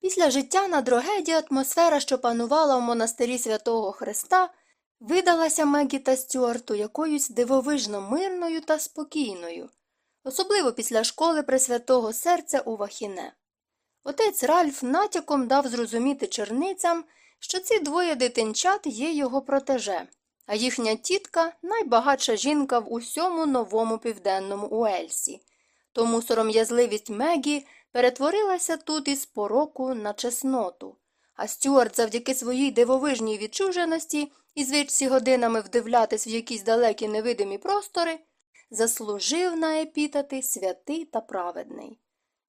Після життя на дрогеді атмосфера, що панувала в монастирі святого Христа, видалася Мегі та Стюарту якоюсь дивовижно мирною та спокійною, особливо після школи Пресвятого серця у Вахіне. Отець Ральф натяком дав зрозуміти черницям, що ці двоє дитинчат є його протеже, а їхня тітка найбагатша жінка в усьому новому південному Уельсі. Тому сором'язливість Мегі перетворилася тут із пороку на чесноту. А Стюарт завдяки своїй дивовижній відчуженості і звичці годинами вдивлятись в якісь далекі невидимі простори, заслужив на епітати святий та праведний.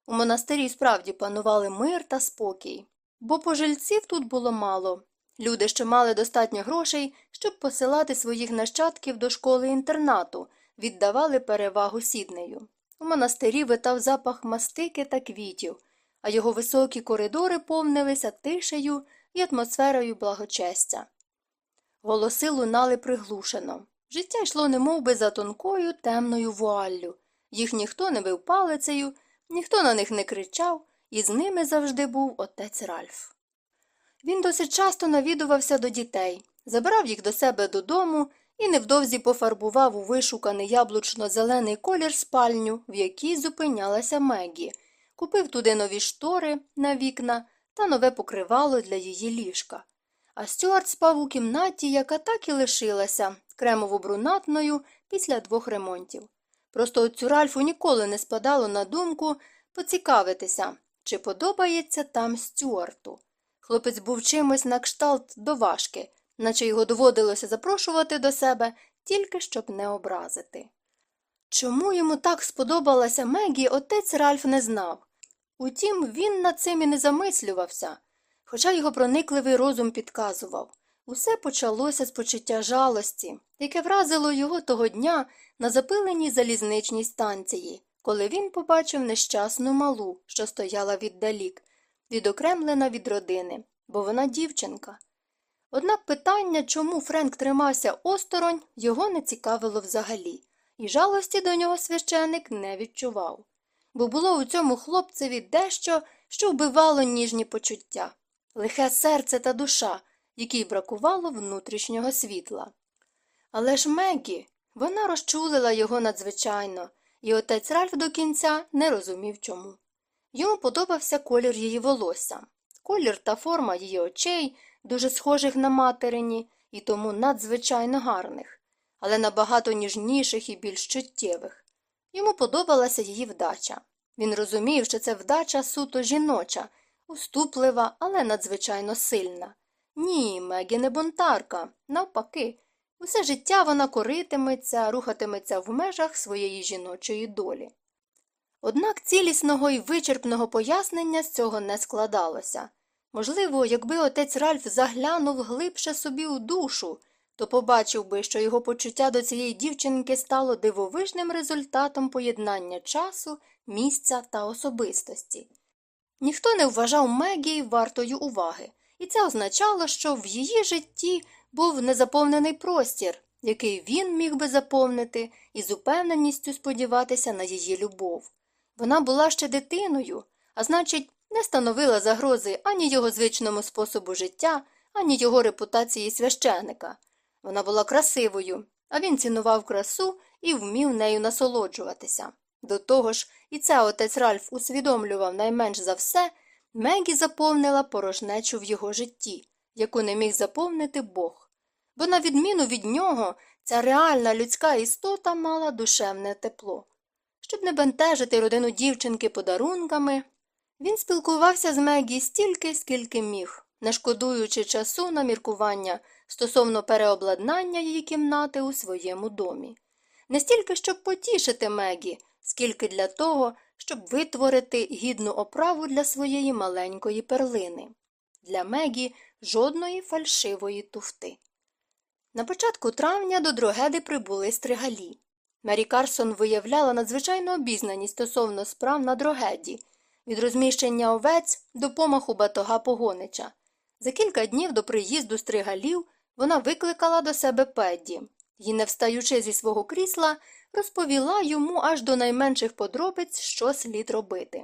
У монастирі справді панували мир та спокій, бо пожильців тут було мало. Люди, що мали достатньо грошей, щоб посилати своїх нащадків до школи інтернату, віддавали перевагу сіднею. У монастирі витав запах мастики та квітів, а його високі коридори повнилися тишею і атмосферою благочестя. Голоси лунали приглушено. Життя йшло немов би за тонкою темною вуаллю. Їх ніхто не бив палицею, ніхто на них не кричав, і з ними завжди був отець Ральф. Він досить часто навідувався до дітей, забирав їх до себе додому і невдовзі пофарбував у вишуканий яблучно-зелений колір спальню, в якій зупинялася Мегі, купив туди нові штори на вікна та нове покривало для її ліжка. А Стюарт спав у кімнаті, яка так і лишилася, кремово-брунатною після двох ремонтів. Просто отцю Ральфу ніколи не спадало на думку поцікавитися, чи подобається там Стюарту. Хлопець був чимось на кшталт доважки, наче його доводилося запрошувати до себе, тільки щоб не образити. Чому йому так сподобалася Мегі, отець Ральф не знав. Утім, він над цим і не замислювався, хоча його проникливий розум підказував. Усе почалося з почуття жалості, яке вразило його того дня на запиленій залізничній станції, коли він побачив нещасну малу, що стояла віддалік, відокремлена від родини, бо вона дівчинка. Однак питання, чому Френк тримався осторонь, його не цікавило взагалі, і жалості до нього священик не відчував, бо було у цьому хлопцеві дещо, що вбивало ніжні почуття, лихе серце та душа, якій бракувало внутрішнього світла. Але ж Мегі, вона розчулила його надзвичайно, і отець Ральф до кінця не розумів чому. Йому подобався колір її волосся, колір та форма її очей, дуже схожих на материні і тому надзвичайно гарних, але набагато ніжніших і більш чуттєвих. Йому подобалася її вдача. Він розумів, що це вдача суто жіноча, уступлива, але надзвичайно сильна. Ні, Мегі не бунтарка, навпаки, усе життя вона коритиметься, рухатиметься в межах своєї жіночої долі. Однак цілісного і вичерпного пояснення з цього не складалося. Можливо, якби отець Ральф заглянув глибше собі у душу, то побачив би, що його почуття до цієї дівчинки стало дивовижним результатом поєднання часу, місця та особистості. Ніхто не вважав Мегі вартою уваги, і це означало, що в її житті був незаповнений простір, який він міг би заповнити і з упевненістю сподіватися на її любов. Вона була ще дитиною, а значить, не становила загрози ані його звичному способу життя, ані його репутації священика. Вона була красивою, а він цінував красу і вмів нею насолоджуватися. До того ж, і це отець Ральф усвідомлював найменш за все, Мегі заповнила порожнечу в його житті, яку не міг заповнити Бог. Бо, на відміну від нього, ця реальна людська істота мала душевне тепло. Щоб не бентежити родину дівчинки подарунками, він спілкувався з Мегі стільки, скільки міг, не шкодуючи часу на міркування стосовно переобладнання її кімнати у своєму домі. Не стільки, щоб потішити Мегі, скільки для того, щоб витворити гідну оправу для своєї маленької перлини. Для Мегі жодної фальшивої туфти. На початку травня до Дрогеди прибули стригалі. Мері Карсон виявляла надзвичайну обізнаність стосовно справ на Дрогеді, від розміщення овець до помаху батога погонича. За кілька днів до приїзду стригалів вона викликала до себе Педді і, не встаючи зі свого крісла, розповіла йому аж до найменших подробиць, що слід робити.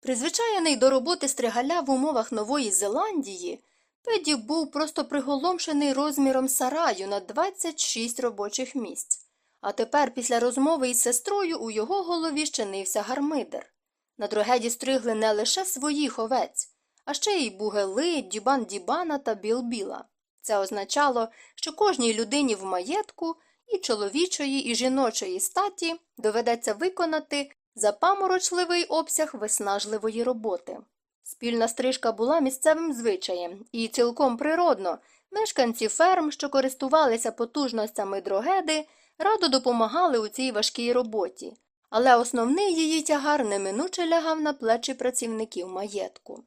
Призвичайений до роботи стригаля в умовах Нової Зеландії, Педі був просто приголомшений розміром сараю на 26 робочих місць, а тепер, після розмови із сестрою, у його голові щинився гармидер. На дрогеді стригли не лише своїх овець, а ще й бугели, дібан дібана та білбіла. Це означало, що кожній людині в маєтку і чоловічої, і жіночої статі доведеться виконати запаморочливий обсяг виснажливої роботи. Спільна стрижка була місцевим звичаєм, і цілком природно мешканці ферм, що користувалися потужностями дрогеди, радо допомагали у цій важкій роботі, але основний її тягар неминуче лягав на плечі працівників маєтку.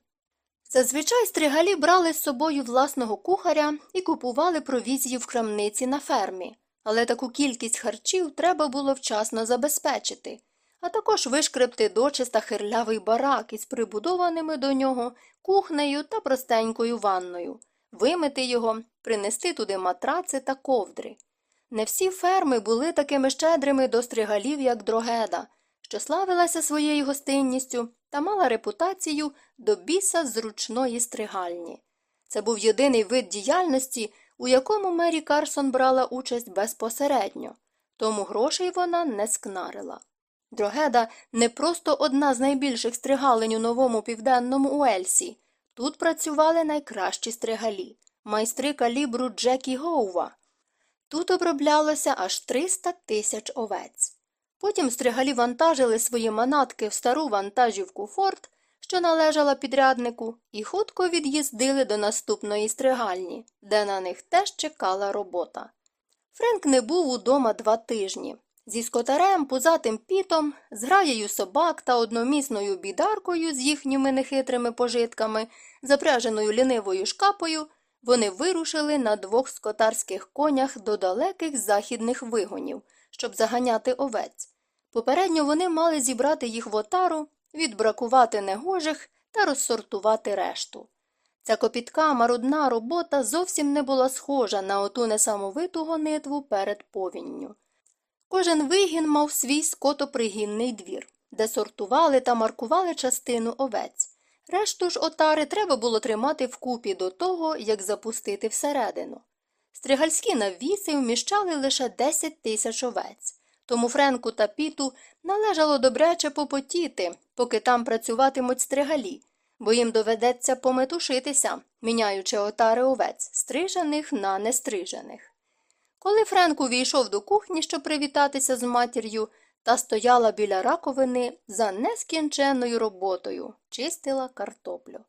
Зазвичай стригалі брали з собою власного кухаря і купували провізію в крамниці на фермі, але таку кількість харчів треба було вчасно забезпечити, а також вишкребти дочиста хирлявий барак із прибудованими до нього кухнею та простенькою ванною, вимити його, принести туди матраци та ковдри. Не всі ферми були такими щедрими до стригалів, як дрогеда, що славилася своєю гостинністю та мала репутацію до біса зручної стригальні. Це був єдиний вид діяльності, у якому Мері Карсон брала участь безпосередньо, тому грошей вона не скнарила. Дрогеда не просто одна з найбільших стригалень у новому південному Уельсі. Тут працювали найкращі стригалі, майстри калібру Джекі Гоува. Тут оброблялося аж 300 тисяч овець. Потім стригалі вантажили свої манатки в стару вантажівку Форт, що належала підряднику, і хутко від'їздили до наступної стригальні, де на них теж чекала робота. Френк не був удома два тижні. Зі скотарем, пузатим пітом, з граєю собак та одномісною бідаркою з їхніми нехитрими пожитками, запряженою лінивою шкапою, вони вирушили на двох скотарських конях до далеких західних вигонів, щоб заганяти овець. Попередньо вони мали зібрати їх в отару, відбракувати негожих та розсортувати решту. Ця копітка марудна робота зовсім не була схожа на оту несамовиту гонитву перед повінню. Кожен вигін мав свій скотопригінний двір, де сортували та маркували частину овець. Решту ж отари треба було тримати вкупі до того, як запустити всередину. Стригальські навіси вміщали лише 10 тисяч овець, тому Френку та Піту належало добряче попотіти, поки там працюватимуть стригалі, бо їм доведеться пометушитися, міняючи отари овець, стрижених на нестрижених. Коли Френк увійшов до кухні, щоб привітатися з матір'ю, та стояла біля раковини за нескінченною роботою, чистила картоплю.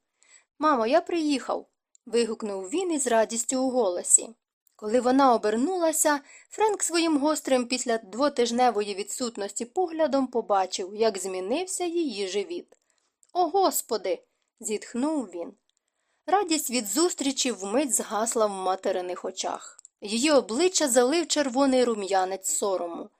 Мамо, я приїхав. вигукнув він із радістю у голосі. Коли вона обернулася, Френк своїм гострим після двотижневої відсутності поглядом побачив, як змінився її живіт. О, Господи. зітхнув він. Радість від зустрічі вмить згасла в материних очах. Її обличчя залив червоний рум'янець сорому.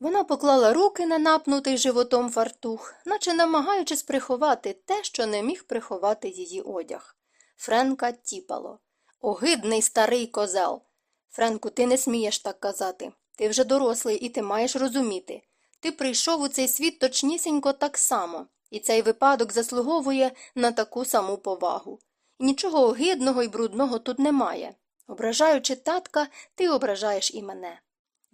Вона поклала руки на напнутий животом фартух, наче намагаючись приховати те, що не міг приховати її одяг. Френка тіпало. Огидний старий козел. Френку, ти не смієш так казати. Ти вже дорослий і ти маєш розуміти. Ти прийшов у цей світ точнісінько так само, і цей випадок заслуговує на таку саму повагу. Нічого огидного і брудного тут немає. Ображаючи татка, ти ображаєш і мене.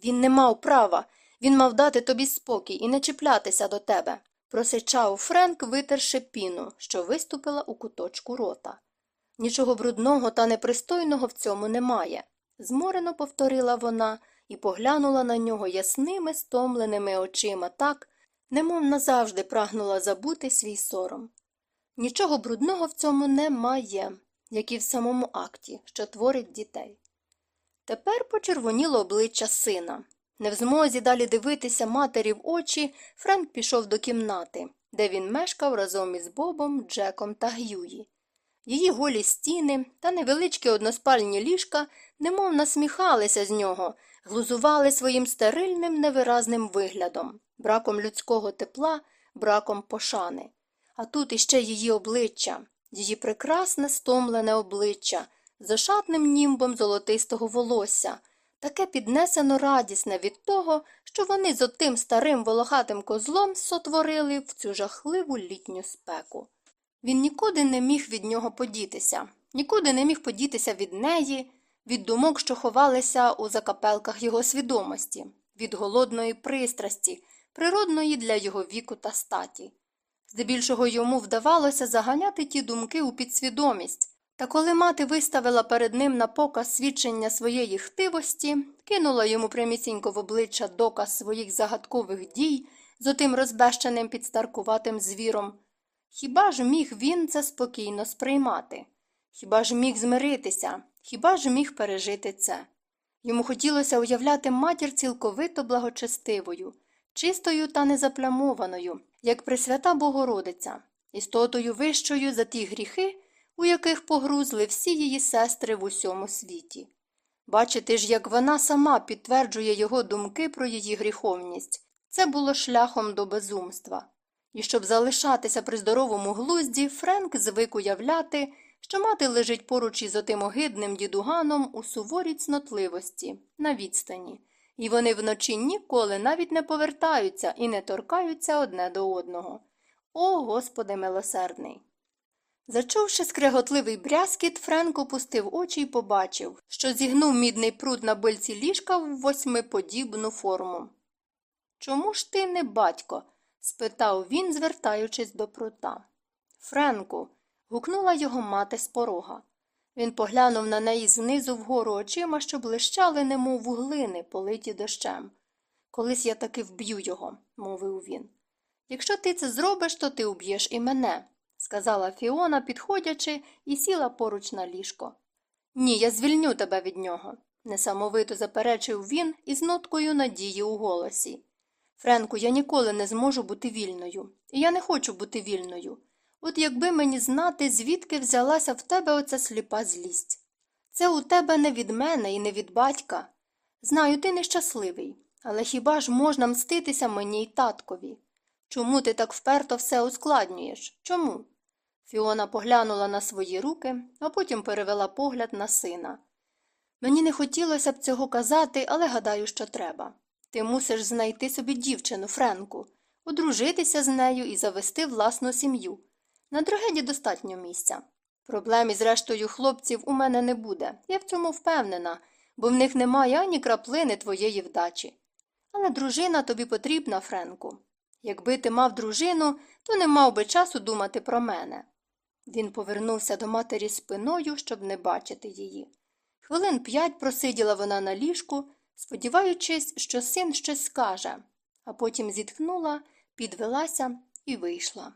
Він не мав права, він мав дати тобі спокій і не чіплятися до тебе, просичав Френк, витерши піну, що виступила у куточку рота. Нічого брудного та непристойного в цьому немає, зморено повторила вона і поглянула на нього ясними, стомленими очима так, немов назавжди прагнула забути свій сором. Нічого брудного в цьому немає, як і в самому акті, що творить дітей. Тепер почервоніло обличчя сина. Не в змозі далі дивитися матері в очі, Френк пішов до кімнати, де він мешкав разом із Бобом, Джеком та Г'юї. Її голі стіни та невеличкі односпальні ліжка немов насміхалися з нього, глузували своїм стерильним невиразним виглядом, браком людського тепла, браком пошани. А тут іще її обличчя, її прекрасне стомлене обличчя, з ошатним німбом золотистого волосся таке піднесено радісне від того, що вони з отим старим волохатим козлом сотворили в цю жахливу літню спеку. Він нікуди не міг від нього подітися, нікуди не міг подітися від неї, від думок, що ховалися у закапелках його свідомості, від голодної пристрасті, природної для його віку та статі. Здебільшого йому вдавалося заганяти ті думки у підсвідомість, та коли мати виставила перед ним на показ свідчення своєї хтивості, кинула йому прямісінько в обличчя доказ своїх загадкових дій з отим розбещеним підстаркуватим звіром, хіба ж міг він це спокійно сприймати? Хіба ж міг змиритися, хіба ж міг пережити це? Йому хотілося уявляти матір цілковито благочестивою, чистою та незаплямованою, як Пресвята Богородиця, істотою вищою за ті гріхи, у яких погрузли всі її сестри в усьому світі. Бачити ж, як вона сама підтверджує його думки про її гріховність, це було шляхом до безумства. І щоб залишатися при здоровому глузді, Френк звик уявляти, що мати лежить поруч із отим огидним дідуганом у суворій цнотливості, на відстані, і вони вночі ніколи навіть не повертаються і не торкаються одне до одного. О, Господи милосердний! Зачувши скреготливий брязкіт, Френк опустив очі і побачив, що зігнув мідний пруд на бильці ліжка в восьмиподібну форму. Чому ж ти не батько? Спитав він, звертаючись до прута. Френку. гукнула його мати з порога. Він поглянув на неї знизу вгору очима, що блищали, немов вуглини, политі дощем. Колись я таки вб'ю його, мовив він. Якщо ти це зробиш, то ти уб'єш і мене сказала Фіона, підходячи, і сіла поруч на ліжко. Ні, я звільню тебе від нього, несамовито заперечив він із ноткою надії у голосі. Френку, я ніколи не зможу бути вільною, і я не хочу бути вільною. От якби мені знати, звідки взялася в тебе оця сліпа злість. Це у тебе не від мене і не від батька. Знаю, ти нещасливий, але хіба ж можна мститися мені й таткові? Чому ти так вперто все ускладнюєш? Чому? Фіона поглянула на свої руки, а потім перевела погляд на сина. Мені не хотілося б цього казати, але гадаю, що треба. Ти мусиш знайти собі дівчину, Френку, одружитися з нею і завести власну сім'ю. На другеді достатньо місця. Проблем із рештою хлопців у мене не буде, я в цьому впевнена, бо в них немає ані краплини твоєї вдачі. Але дружина тобі потрібна, Френку. Якби ти мав дружину, то не мав би часу думати про мене. Він повернувся до матері спиною, щоб не бачити її. Хвилин п'ять просиділа вона на ліжку, сподіваючись, що син щось скаже, а потім зітхнула, підвелася і вийшла.